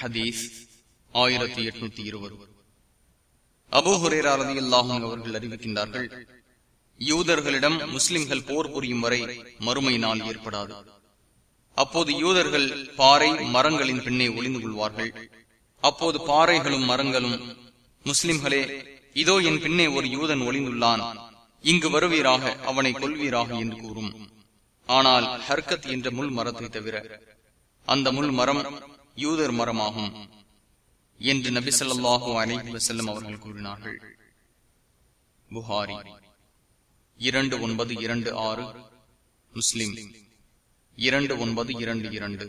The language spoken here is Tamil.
ஹதீஸ் ஆயிரத்தி எட்நூத்தி இருபது. அபோஹுரேரதி அல்லாஹும் அவர்கள் அறிவிக்கின்றார்கள் யூதர்களிடம் முஸ்லிம்கள் போர் புரியும் வரை மறுமை நாள் ஏற்படாது. அப்போது யூதர்கள் பாறை மரங்களின் பின்னே ஒளிந்து கொள்வார்கள். அப்போது பாறைகளும் மரங்களும் முஸ்லிம்களே இதோ என் பின்னே ஒரு யூதன் ஒளிந்துள்ளான் இங்கு வருவீராக அவனை கொள்வீராக என்று கூறும். ஆனால் ஹர்கத் என்ற முள் மரத்தை தவிர அந்த முள் மரம் யூதர் மரமாகும் என்று நபி சொல்லாஹு அலைஹி வசல்லம் அவர்கள் கூறினார்கள். புகாரி இரண்டு ஒன்பது இரண்டு ஆறு முஸ்லிம் இரண்டு ஒன்பது இரண்டு இரண்டு.